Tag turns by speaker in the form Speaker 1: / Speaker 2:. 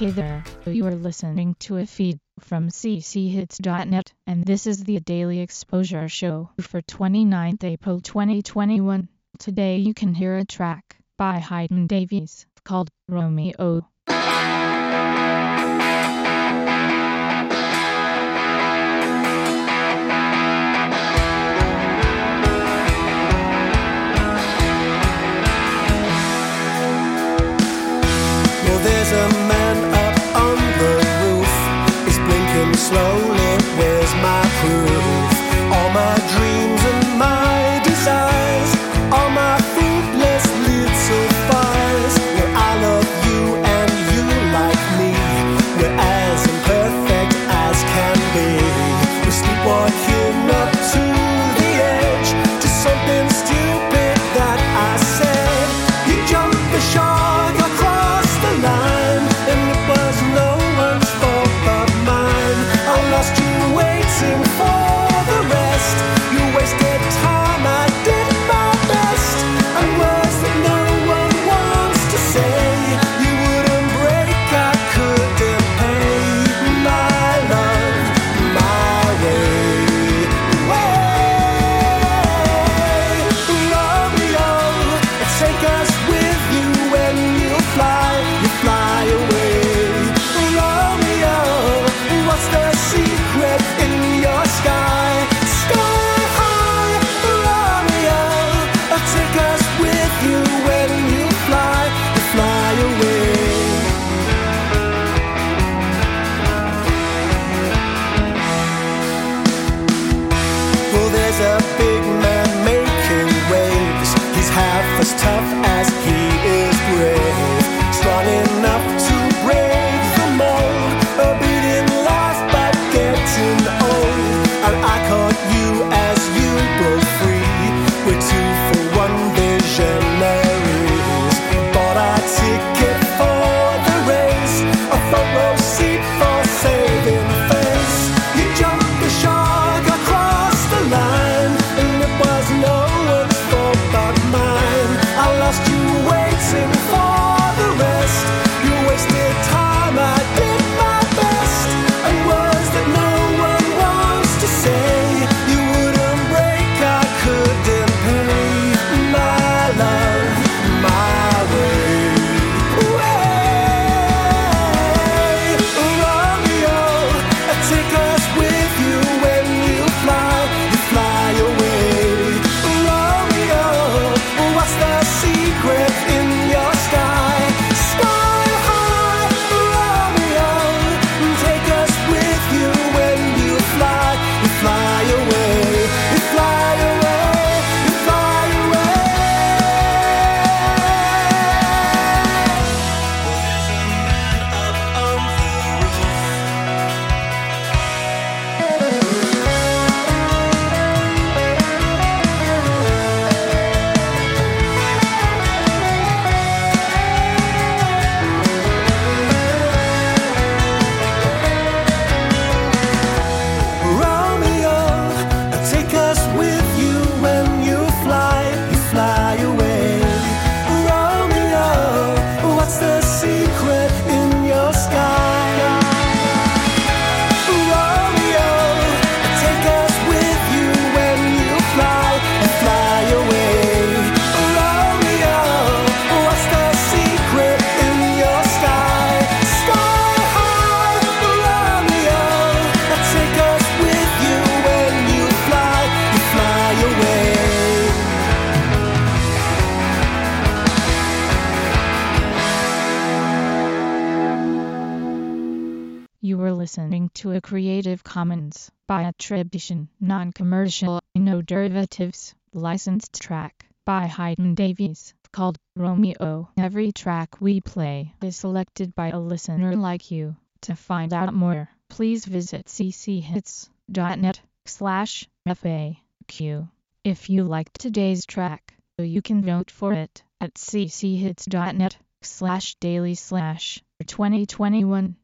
Speaker 1: Hey there, you are listening to a feed from cchits.net, and this is the Daily Exposure Show for 29th April 2021. Today you can hear a track by Hayden Davies called Romeo.
Speaker 2: food I caught you as you broke free.
Speaker 1: You were listening to a Creative Commons by attribution, non-commercial, no derivatives, licensed track by Hayden Davies called Romeo. Every track we play is selected by a listener like you. To find out more, please visit cchits.net slash FAQ. If you liked today's track, you can vote for it at cchits.net slash daily slash 2021.